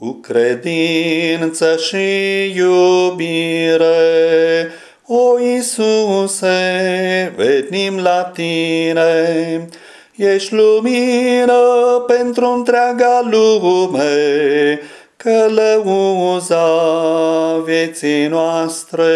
Cu credință și iubire, o Iisuse, venim la Tine, Ești lumină pentru întreaga lume, călăuza vieții noastre.